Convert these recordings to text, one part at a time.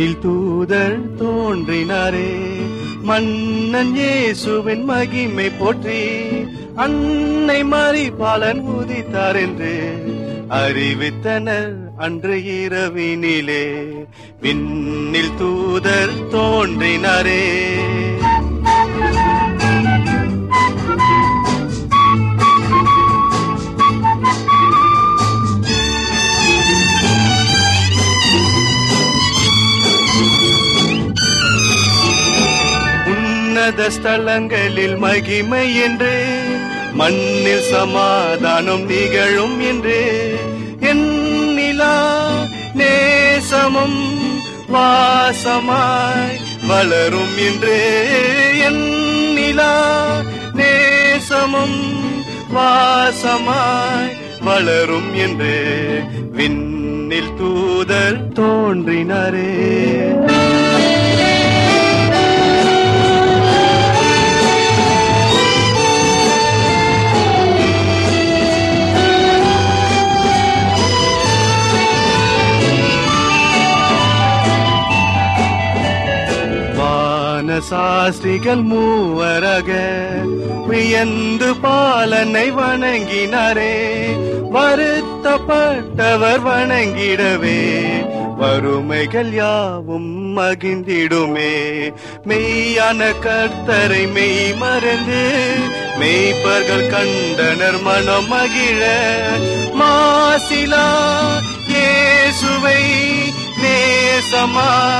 விண்ணில் தூதர் தோன்றினாரே. மன்னன் இயேசுவின் மகிமை போற்றி அன்னை மாறி பாலன் உதித்தார் என்று அறிவித்தனர் அன்று இரவினிலே. விண்ணில் தூதர் தோன்றினாரே. உன்னத ஸ்தலங்களில் மகிமை என்று மண்ணில் சமாதானம் நிகழும் என்று எண்ணிலா நேசமும் வாசமாய் வளரும் என்று எண்ணிலா நேசமும் வாசமாய் வளரும் என்று விண்ணில் தூதர் தோன்றினாரே. சாஸ்திரிகள் மூவரக. வியந்து பாலனை வணங்கினாரே. வருத்தப்பட்டவர் வணங்கிடவே. வறுமைகள் யாவும் மகிழ்ந்திடுமே. மெய்யான கர்த்தரை மெய் மறந்து மெய்ப்பர்கள் கண்டனர் மனம் மகிழ. மாசிலா இயேசுவை நேசமா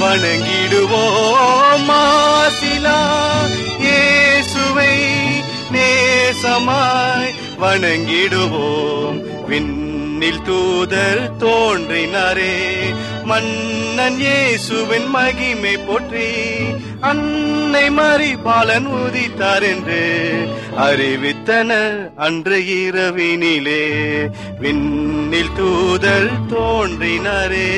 வணங்கிடுவோம் மாசிலா இயேசுவை நேசமாய் வணங்கிடுவோம். விண்ணில் தூதர் தோன்றினாரே மன்னன் இயேசுவின் மகிமை போற்றி அன்னை மறி பாலன் உதித்தார் என்று அறிவித்தனர் அன்று இரவினிலே. விண்ணில் தூதர் தோன்றினாரே.